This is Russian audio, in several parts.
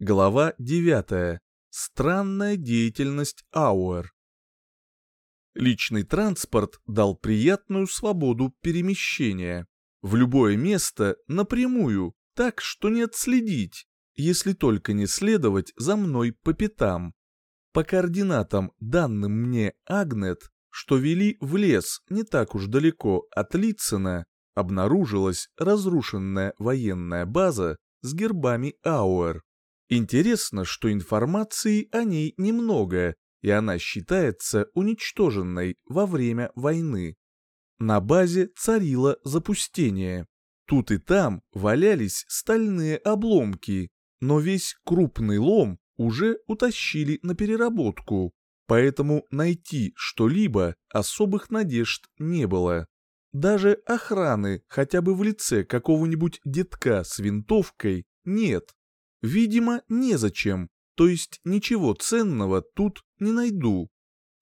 Глава 9. Странная деятельность Ауэр. Личный транспорт дал приятную свободу перемещения. В любое место напрямую, так что не отследить, если только не следовать за мной по пятам. По координатам, данным мне Агнет, что вели в лес не так уж далеко от Литцена, обнаружилась разрушенная военная база с гербами Ауэр. Интересно, что информации о ней немного, и она считается уничтоженной во время войны. На базе царило запустение. Тут и там валялись стальные обломки, но весь крупный лом уже утащили на переработку, поэтому найти что-либо особых надежд не было. Даже охраны хотя бы в лице какого-нибудь детка с винтовкой нет. Видимо, незачем, то есть ничего ценного тут не найду.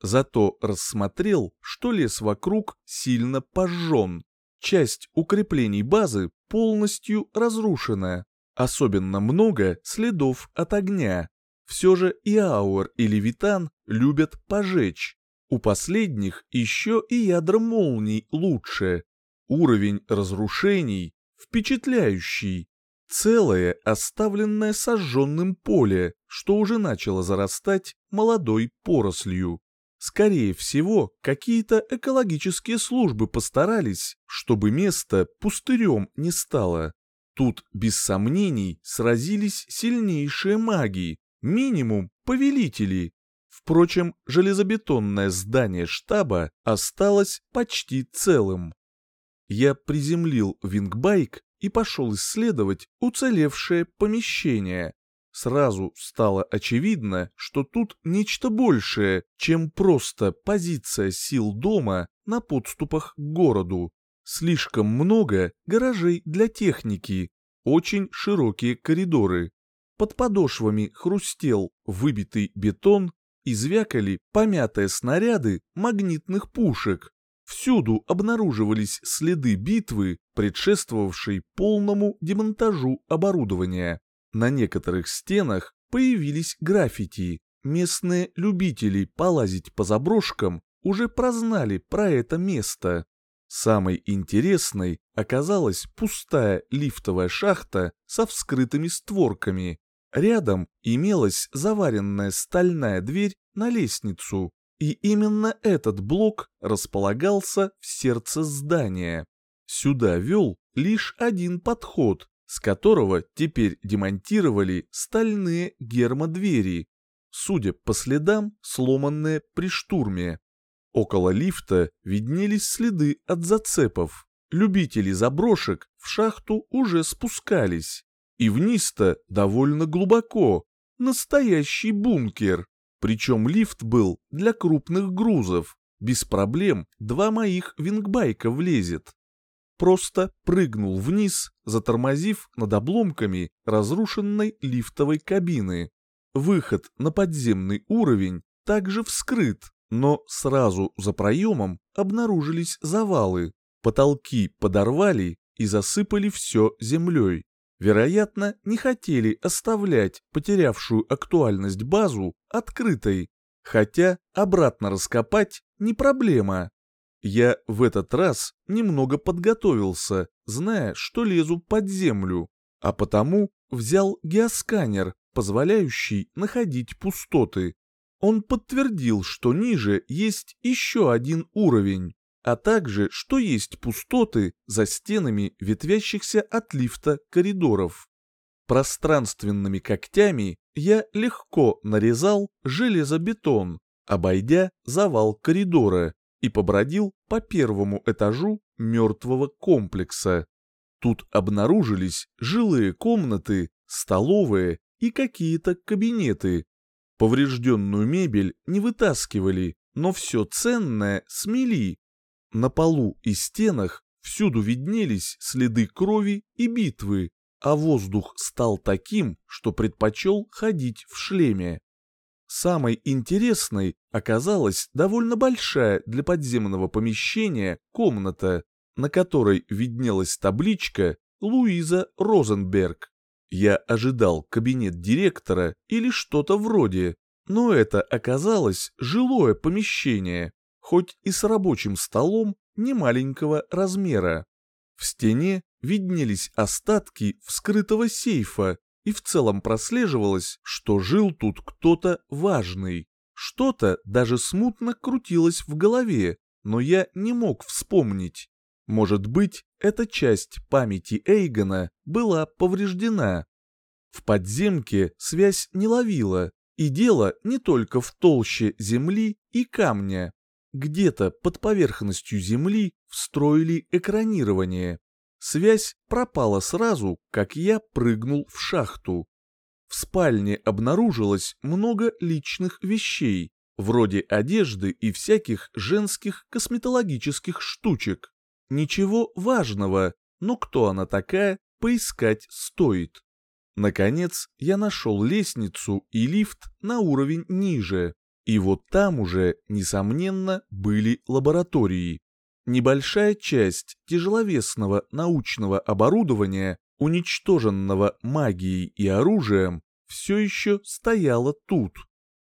Зато рассмотрел, что лес вокруг сильно пожжен. Часть укреплений базы полностью разрушена. Особенно много следов от огня. Все же и Ауэр, и Левитан любят пожечь. У последних еще и ядра молний лучше. Уровень разрушений впечатляющий. Целое оставленное сожженным поле, что уже начало зарастать молодой порослью. Скорее всего, какие-то экологические службы постарались, чтобы место пустырем не стало. Тут, без сомнений, сразились сильнейшие маги, минимум повелители. Впрочем, железобетонное здание штаба осталось почти целым. Я приземлил вингбайк и пошел исследовать уцелевшее помещение. Сразу стало очевидно, что тут нечто большее, чем просто позиция сил дома на подступах к городу. Слишком много гаражей для техники, очень широкие коридоры. Под подошвами хрустел выбитый бетон и звякали помятые снаряды магнитных пушек. Всюду обнаруживались следы битвы, предшествовавшей полному демонтажу оборудования. На некоторых стенах появились граффити. Местные любители полазить по заброшкам уже прознали про это место. Самой интересной оказалась пустая лифтовая шахта со вскрытыми створками. Рядом имелась заваренная стальная дверь на лестницу, и именно этот блок располагался в сердце здания. Сюда вел лишь один подход, с которого теперь демонтировали стальные гермодвери, судя по следам, сломанные при штурме. Около лифта виднелись следы от зацепов. Любители заброшек в шахту уже спускались. И вниз-то довольно глубоко. Настоящий бункер. Причем лифт был для крупных грузов. Без проблем два моих вингбайка влезет. Просто прыгнул вниз, затормозив над обломками разрушенной лифтовой кабины. Выход на подземный уровень также вскрыт, но сразу за проемом обнаружились завалы. Потолки подорвали и засыпали все землей вероятно, не хотели оставлять потерявшую актуальность базу открытой, хотя обратно раскопать не проблема. Я в этот раз немного подготовился, зная, что лезу под землю, а потому взял геосканер, позволяющий находить пустоты. Он подтвердил, что ниже есть еще один уровень, а также, что есть пустоты за стенами ветвящихся от лифта коридоров. Пространственными когтями я легко нарезал железобетон, обойдя завал коридора, и побродил по первому этажу мертвого комплекса. Тут обнаружились жилые комнаты, столовые и какие-то кабинеты. Поврежденную мебель не вытаскивали, но все ценное смели, на полу и стенах всюду виднелись следы крови и битвы, а воздух стал таким, что предпочел ходить в шлеме. Самой интересной оказалась довольно большая для подземного помещения комната, на которой виднелась табличка «Луиза Розенберг». Я ожидал кабинет директора или что-то вроде, но это оказалось жилое помещение, хоть и с рабочим столом немаленького размера. В стене виднелись остатки вскрытого сейфа, и в целом прослеживалось, что жил тут кто-то важный. Что-то даже смутно крутилось в голове, но я не мог вспомнить. Может быть, эта часть памяти Эйгона была повреждена. В подземке связь не ловила, и дело не только в толще земли и камня. Где-то под поверхностью земли встроили экранирование. Связь пропала сразу, как я прыгнул в шахту. В спальне обнаружилось много личных вещей, вроде одежды и всяких женских косметологических штучек. Ничего важного, но кто она такая, поискать стоит. Наконец, я нашел лестницу и лифт на уровень ниже, и вот там уже, несомненно, были лаборатории. Небольшая часть тяжеловесного научного оборудования, уничтоженного магией и оружием, все еще стояла тут.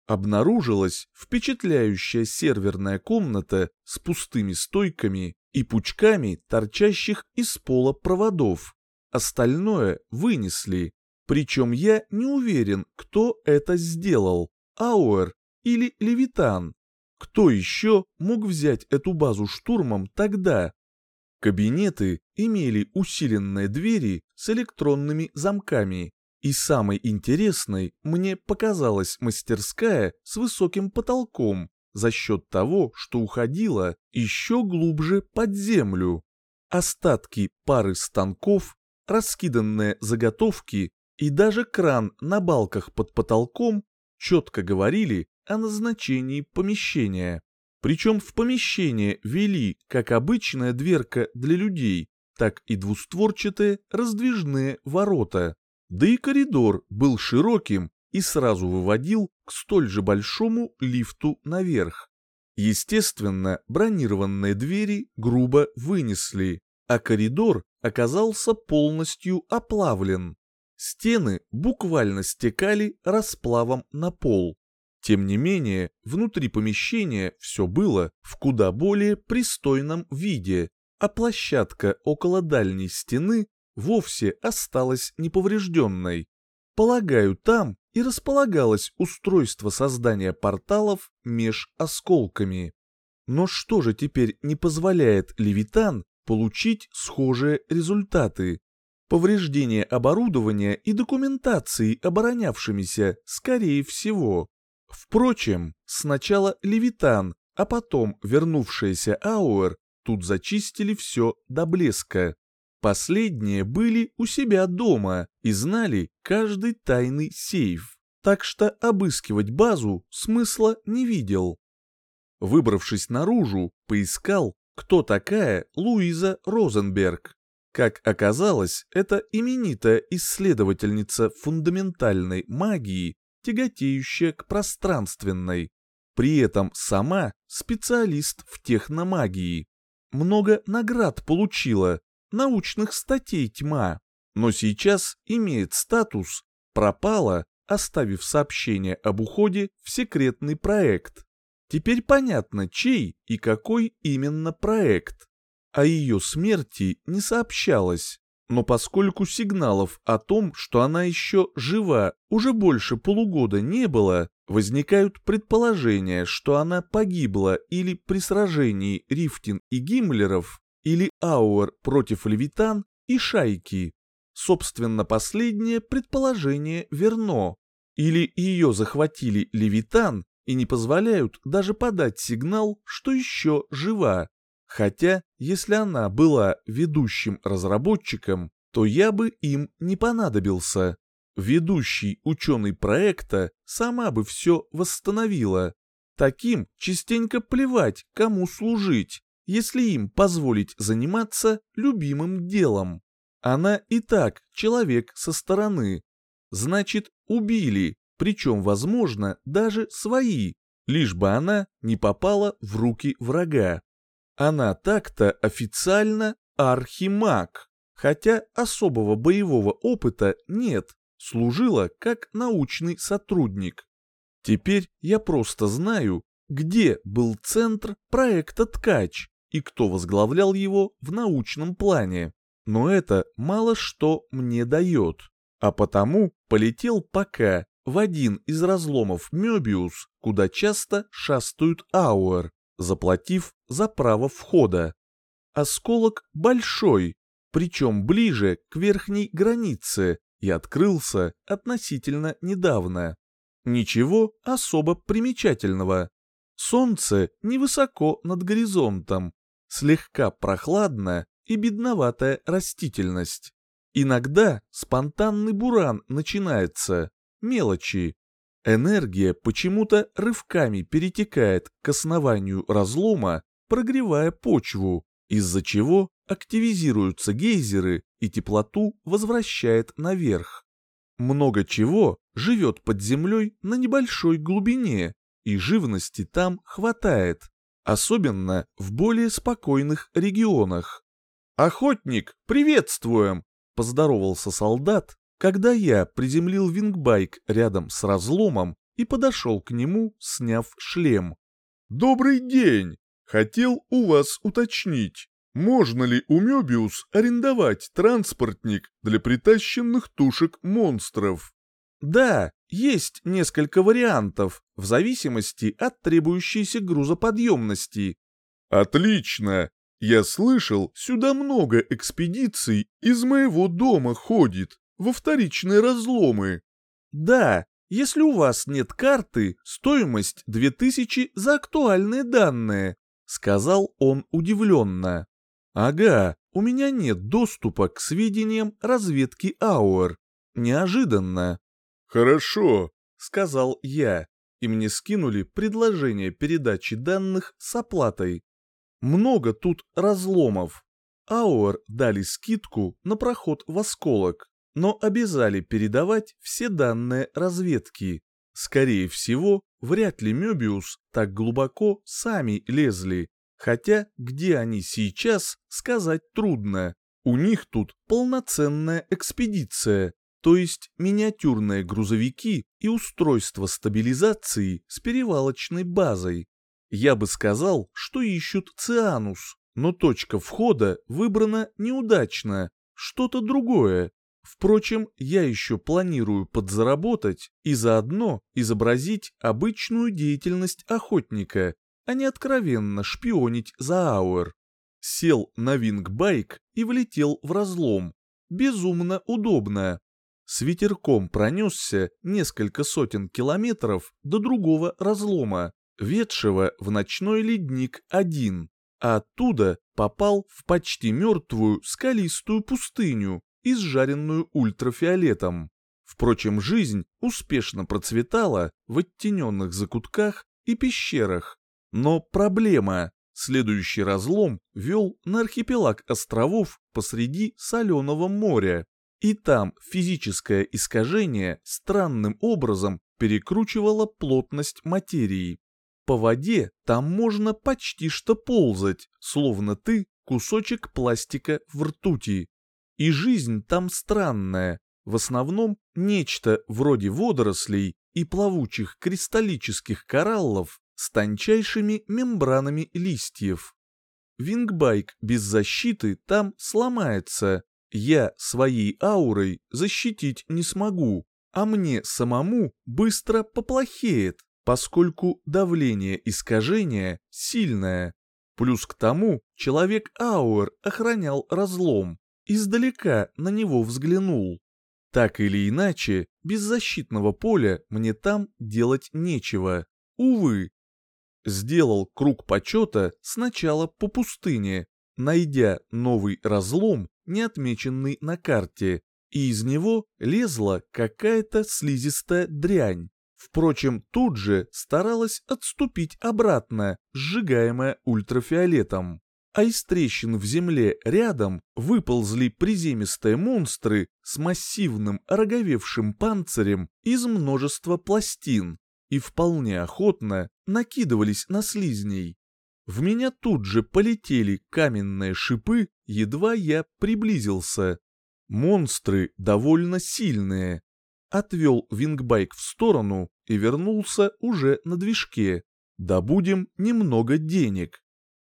Обнаружилась впечатляющая серверная комната с пустыми стойками и пучками торчащих из пола проводов. Остальное вынесли. Причем я не уверен, кто это сделал, Ауэр или Левитан. Кто еще мог взять эту базу штурмом тогда? Кабинеты имели усиленные двери с электронными замками. И самой интересной мне показалась мастерская с высоким потолком, за счет того, что уходила еще глубже под землю. Остатки пары станков, раскиданные заготовки и даже кран на балках под потолком четко говорили о назначении помещения. Причем в помещение вели как обычная дверка для людей, так и двустворчатые раздвижные ворота. Да и коридор был широким и сразу выводил к столь же большому лифту наверх. Естественно, бронированные двери грубо вынесли, а коридор оказался полностью оплавлен. Стены буквально стекали расплавом на пол. Тем не менее, внутри помещения все было в куда более пристойном виде, а площадка около дальней стены вовсе осталась неповрежденной. Полагаю, там и располагалось устройство создания порталов меж осколками. Но что же теперь не позволяет Левитан получить схожие результаты? Повреждение оборудования и документации оборонявшимися, скорее всего. Впрочем, сначала Левитан, а потом вернувшаяся Ауэр тут зачистили все до блеска. Последние были у себя дома и знали каждый тайный сейф, так что обыскивать базу смысла не видел. Выбравшись наружу, поискал, кто такая Луиза Розенберг. Как оказалось, это именитая исследовательница фундаментальной магии тяготеющая к пространственной. При этом сама специалист в техномагии. Много наград получила, научных статей тьма, но сейчас имеет статус «пропала», оставив сообщение об уходе в секретный проект. Теперь понятно, чей и какой именно проект. О ее смерти не сообщалось, но поскольку сигналов о том, что она еще жива, уже больше полугода не было, возникают предположения, что она погибла или при сражении Рифтин и Гиммлеров, или Ауэр против Левитан и Шайки. Собственно, последнее предположение верно. Или ее захватили Левитан и не позволяют даже подать сигнал, что еще жива. Хотя, если она была ведущим разработчиком, то я бы им не понадобился. Ведущий ученый проекта сама бы все восстановила. Таким частенько плевать, кому служить, если им позволить заниматься любимым делом. Она и так человек со стороны. Значит, убили, причем, возможно, даже свои, лишь бы она не попала в руки врага. Она так-то официально архимаг, хотя особого боевого опыта нет, служила как научный сотрудник. Теперь я просто знаю, где был центр проекта «Ткач» и кто возглавлял его в научном плане. Но это мало что мне дает. А потому полетел пока в один из разломов Мёбиус, куда часто шастают Ауэр, заплатив за право входа. Осколок большой, причем ближе к верхней границе, и открылся относительно недавно. Ничего особо примечательного. Солнце невысоко над горизонтом, слегка прохладно и бедноватая растительность. Иногда спонтанный буран начинается, мелочи. Энергия почему-то рывками перетекает к основанию разлома, прогревая почву, из-за чего активизируются гейзеры и теплоту возвращает наверх. Много чего живет под землей на небольшой глубине, и живности там хватает, особенно в более спокойных регионах. «Охотник, приветствуем!» – поздоровался солдат, когда я приземлил вингбайк рядом с разломом и подошел к нему, сняв шлем. «Добрый день! Хотел у вас уточнить, можно ли у Мёбиус арендовать транспортник для притащенных тушек монстров?» «Да, есть несколько вариантов, в зависимости от требующейся грузоподъемности». «Отлично! Я слышал, сюда много экспедиций из моего дома ходит, во вторичные разломы». «Да, если у вас нет карты, стоимость 2000 за актуальные данные», — сказал он удивленно. «Ага, у меня нет доступа к сведениям разведки Ауэр. Неожиданно». «Хорошо», — сказал я, и мне скинули предложение передачи данных с оплатой. Много тут разломов. Ауэр дали скидку на проход в осколок, но обязали передавать все данные разведки. Скорее всего, вряд ли Мёбиус так глубоко сами лезли, хотя где они сейчас, сказать трудно. У них тут полноценная экспедиция, то есть миниатюрные грузовики и устройство стабилизации с перевалочной базой. Я бы сказал, что ищут Цианус, но точка входа выбрана неудачно, что-то другое. Впрочем, я еще планирую подзаработать и заодно изобразить обычную деятельность охотника, а не откровенно шпионить за Ауэр. Сел на вингбайк и влетел в разлом. Безумно удобно. С ветерком пронесся несколько сотен километров до другого разлома, ведшего в ночной ледник один, а оттуда попал в почти мертвую скалистую пустыню, изжаренную ультрафиолетом. Впрочем, жизнь успешно процветала в оттененных закутках и пещерах. Но проблема. Следующий разлом вел на архипелаг островов посреди соленого моря, и там физическое искажение странным образом перекручивало плотность материи. По воде там можно почти что ползать, словно ты кусочек пластика в ртути. И жизнь там странная, в основном нечто вроде водорослей и плавучих кристаллических кораллов с тончайшими мембранами листьев. Вингбайк без защиты там сломается, я своей аурой защитить не смогу, а мне самому быстро поплохеет, поскольку давление искажения сильное. Плюс к тому человек-ауэр охранял разлом, издалека на него взглянул. Так или иначе, без защитного поля мне там делать нечего. Увы. Сделал круг почета сначала по пустыне, найдя новый разлом не отмеченный на карте, и из него лезла какая-то слизистая дрянь. Впрочем, тут же старалась отступить обратно, сжигаемая ультрафиолетом. А из трещин в земле рядом выползли приземистые монстры с массивным роговевшим панцирем из множества пластин и вполне охотно накидывались на слизней. В меня тут же полетели каменные шипы едва я приблизился. Монстры довольно сильные. Отвел вингбайк в сторону и вернулся уже на движке. Добудем немного денег.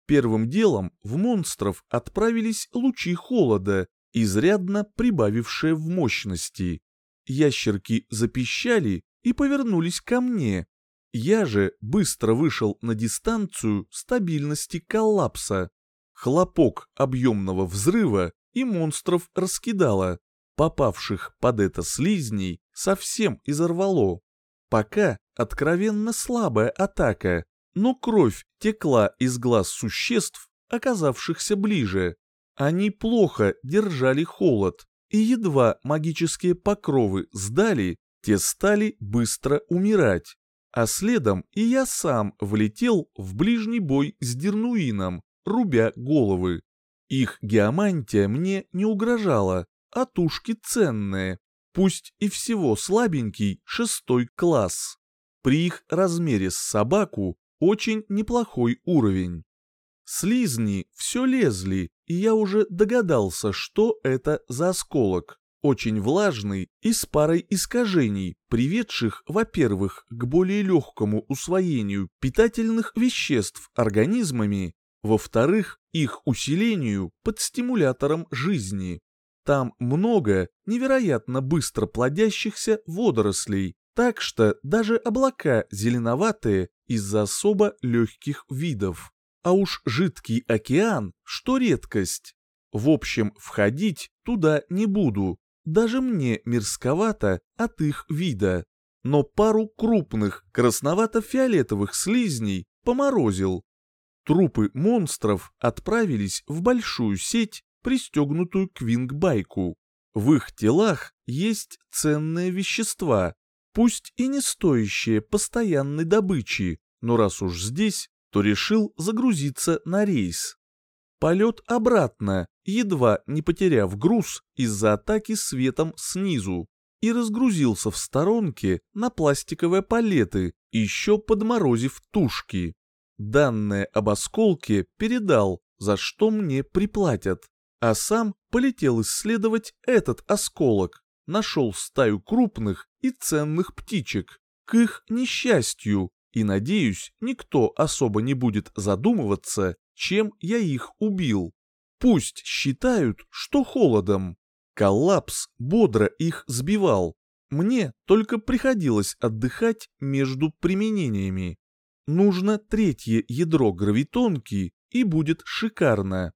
Первым делом в монстров отправились лучи холода, изрядно прибавившие в мощности. Ящерки запищали и повернулись ко мне. Я же быстро вышел на дистанцию стабильности коллапса. Хлопок объемного взрыва и монстров раскидало. Попавших под это слизней совсем изорвало. Пока откровенно слабая атака, но кровь текла из глаз существ, оказавшихся ближе. Они плохо держали холод, и едва магические покровы сдали, те стали быстро умирать. А следом и я сам влетел в ближний бой с Дернуином, рубя головы. Их геомантия мне не угрожала, а тушки ценные, пусть и всего слабенький шестой класс. При их размере с собаку очень неплохой уровень. Слизни все лезли, и я уже догадался, что это за осколок. Очень влажный и с парой искажений, приведших, во-первых, к более легкому усвоению питательных веществ организмами, во-вторых, их усилению под стимулятором жизни. Там много невероятно быстро плодящихся водорослей, так что даже облака зеленоватые из-за особо легких видов. А уж жидкий океан, что редкость. В общем, входить туда не буду, даже мне мерзковато от их вида. Но пару крупных красновато-фиолетовых слизней поморозил. Трупы монстров отправились в большую сеть, пристегнутую к вингбайку. В их телах есть ценные вещества, пусть и не стоящие постоянной добычи, но раз уж здесь, то решил загрузиться на рейс. Полет обратно, едва не потеряв груз из-за атаки светом снизу, и разгрузился в сторонке на пластиковые палеты, еще подморозив тушки. Данные об осколке передал, за что мне приплатят, а сам полетел исследовать этот осколок, нашел стаю крупных и ценных птичек. К их несчастью, и, надеюсь, никто особо не будет задумываться, чем я их убил. Пусть считают, что холодом. Коллапс бодро их сбивал. Мне только приходилось отдыхать между применениями. Нужно третье ядро гравитонки, и будет шикарно.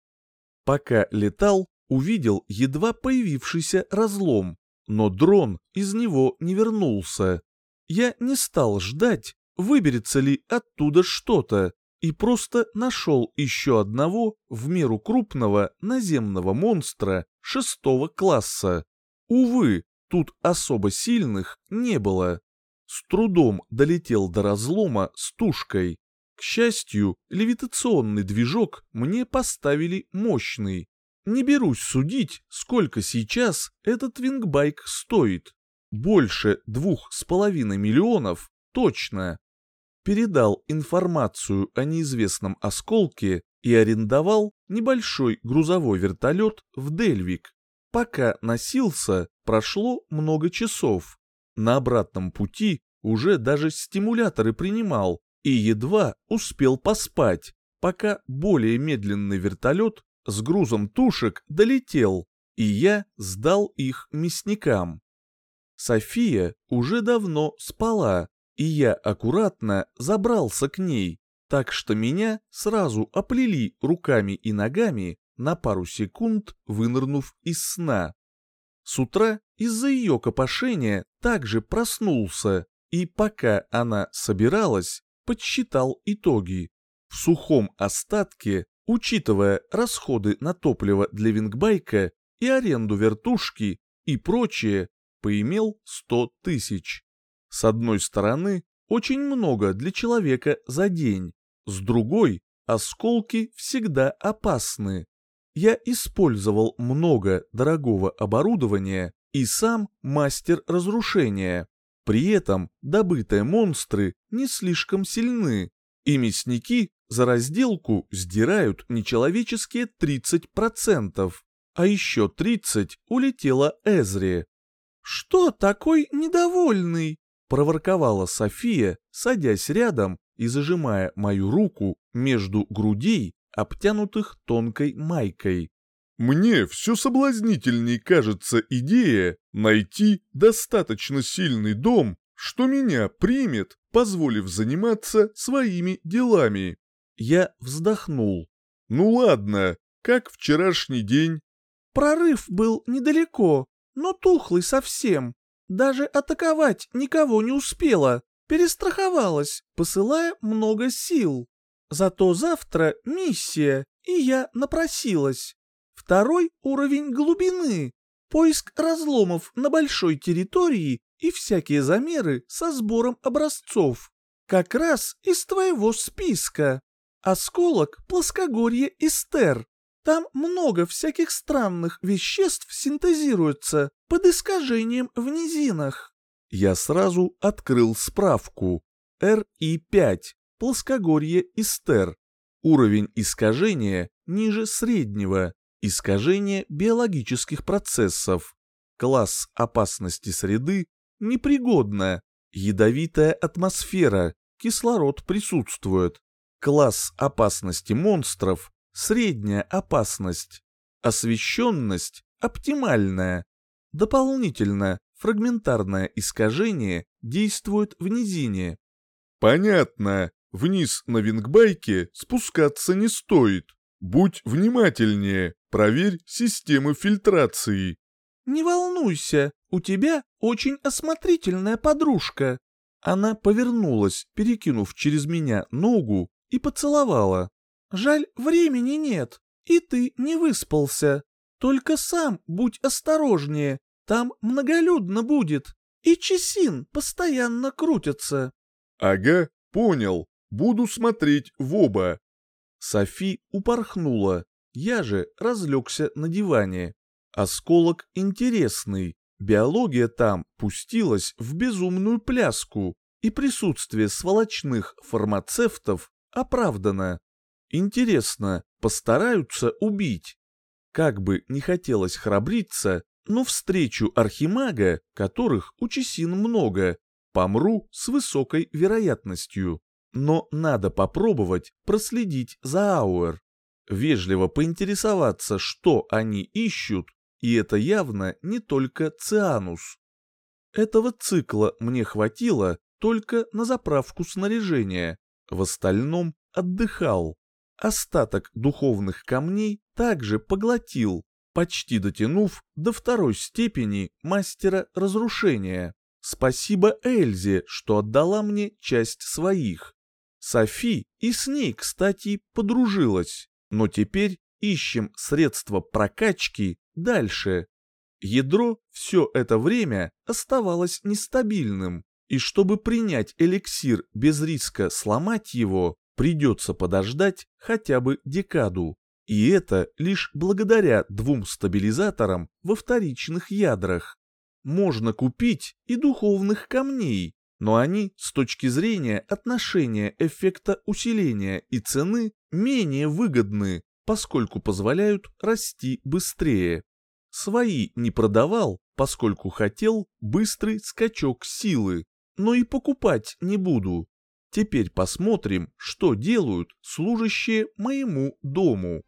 Пока летал, увидел едва появившийся разлом, но дрон из него не вернулся. Я не стал ждать, выберется ли оттуда что-то, и просто нашел еще одного в меру крупного наземного монстра шестого класса. Увы, тут особо сильных не было. С трудом долетел до разлома с тушкой. К счастью, левитационный движок мне поставили мощный. Не берусь судить, сколько сейчас этот вингбайк стоит. Больше двух с половиной миллионов точно передал информацию о неизвестном осколке и арендовал небольшой грузовой вертолет в Дельвик. Пока носился, прошло много часов. На обратном пути уже даже стимуляторы принимал и едва успел поспать, пока более медленный вертолет с грузом тушек долетел, и я сдал их мясникам. София уже давно спала, и я аккуратно забрался к ней, так что меня сразу оплели руками и ногами, на пару секунд вынырнув из сна. С утра из-за ее копошения также проснулся, и пока она собиралась, подсчитал итоги. В сухом остатке, учитывая расходы на топливо для вингбайка и аренду вертушки и прочее, поимел 100 тысяч. С одной стороны, очень много для человека за день, с другой, осколки всегда опасны. Я использовал много дорогого оборудования и сам мастер разрушения. При этом добытые монстры не слишком сильны, И мясники за разделку сдирают нечеловеческие 30%, а еще 30% улетело Эзре. «Что такой недовольный?» — проворковала София, садясь рядом и зажимая мою руку между грудей, обтянутых тонкой майкой. Мне все соблазнительней кажется идея найти достаточно сильный дом, что меня примет, позволив заниматься своими делами. Я вздохнул. Ну ладно, как вчерашний день? Прорыв был недалеко, но тухлый совсем. Даже атаковать никого не успела. Перестраховалась, посылая много сил. Зато завтра миссия, и я напросилась. Второй уровень глубины. Поиск разломов на большой территории и всякие замеры со сбором образцов. Как раз из твоего списка. Осколок плоскогорье Истер. Там много всяких странных веществ синтезируется под искажением в низинах. Я сразу открыл справку. РИ-5. Плоскогорье Истер. Уровень искажения ниже среднего. Искажение биологических процессов. Класс опасности среды непригодна. Ядовитая атмосфера. Кислород присутствует. Класс опасности монстров средняя опасность. Освещенность оптимальная. Дополнительно фрагментарное искажение действует в низине. Понятно. Вниз на вингбайке спускаться не стоит. Будь внимательнее, проверь системы фильтрации. Не волнуйся, у тебя очень осмотрительная подружка. Она повернулась, перекинув через меня ногу, и поцеловала. Жаль, времени нет, и ты не выспался. Только сам будь осторожнее, там многолюдно будет, и Чесин постоянно крутится. Ага, понял, буду смотреть в оба. Софи упорхнула, я же разлегся на диване. Осколок интересный, биология там пустилась в безумную пляску, и присутствие сволочных фармацевтов оправдано. Интересно, постараются убить? Как бы не хотелось храбриться, но встречу архимага, которых у Чесин много, помру с высокой вероятностью. Но надо попробовать проследить за Ауэр. Вежливо поинтересоваться, что они ищут, и это явно не только Цианус. Этого цикла мне хватило только на заправку снаряжения, в остальном отдыхал. Остаток духовных камней также поглотил, почти дотянув до второй степени мастера разрушения. Спасибо Эльзе, что отдала мне часть своих. Софи и с ней, кстати, подружилась, но теперь ищем средства прокачки дальше. Ядро все это время оставалось нестабильным, и чтобы принять эликсир без риска сломать его, придется подождать хотя бы декаду. И это лишь благодаря двум стабилизаторам во вторичных ядрах. Можно купить и духовных камней, но они с точки зрения отношения эффекта усиления и цены менее выгодны, поскольку позволяют расти быстрее. Свои не продавал, поскольку хотел быстрый скачок силы, но и покупать не буду. Теперь посмотрим, что делают служащие моему дому.